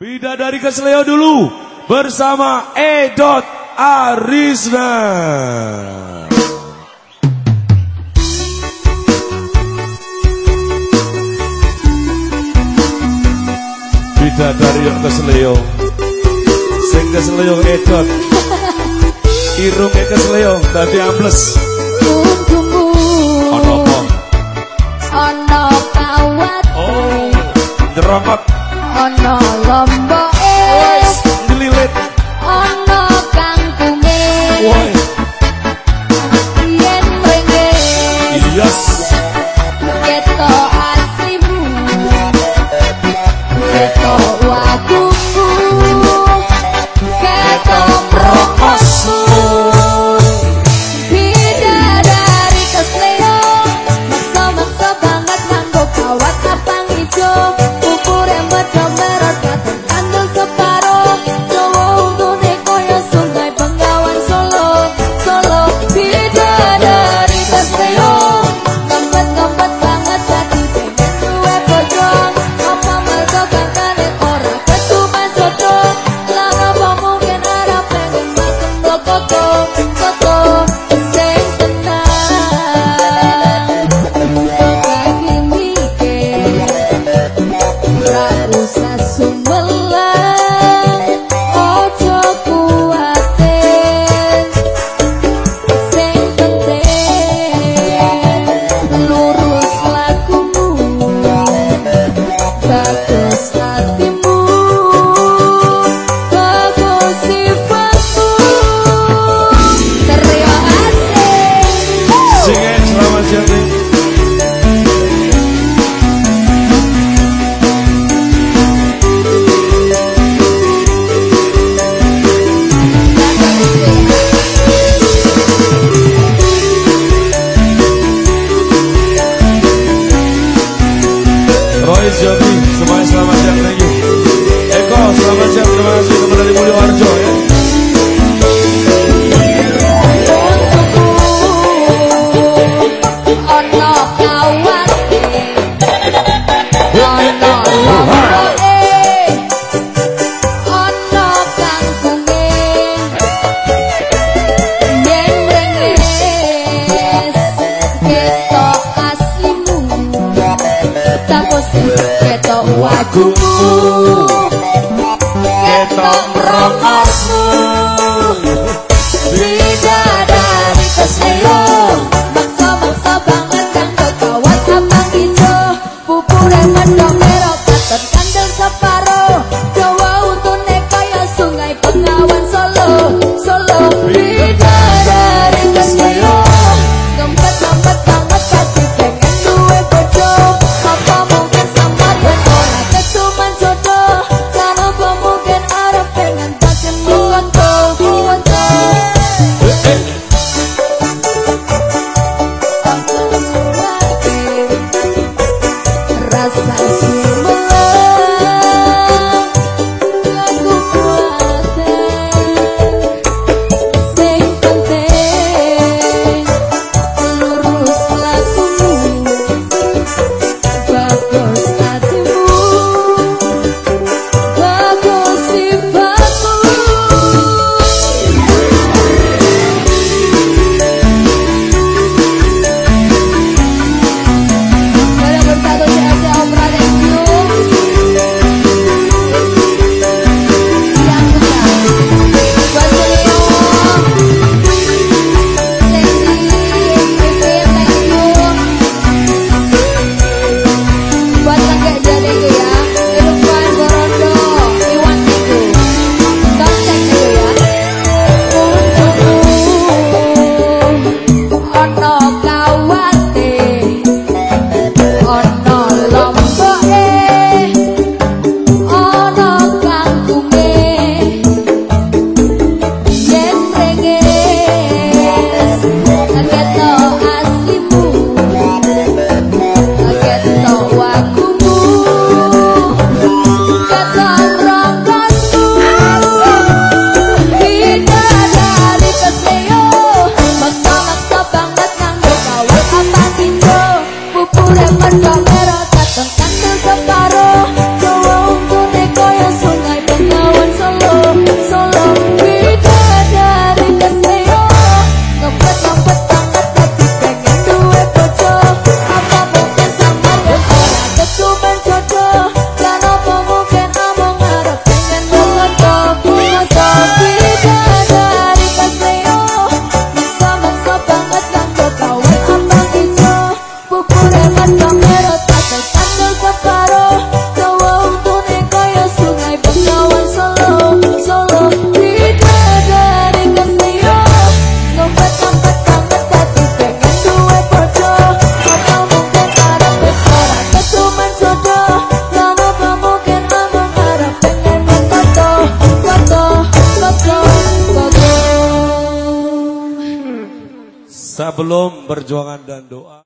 Bida dari Kesleo dulu bersama Edot Arisna. Bidadari yang Kesleo, Sing Kesleo Edot. irung Kesleo tapi ambles. Ono apa? Ana kawat. Oh, drama. selamat siang lagi. Eko selamat siang terima kasih kepada Limuliwarjo ketok waku. Ketok merokokku bisa dari kesilo. Bangko bangko banget kang kekawat apa itu. Pupuran mendong merokok. Tertandel sepat Santos belum berjuangan dan doa.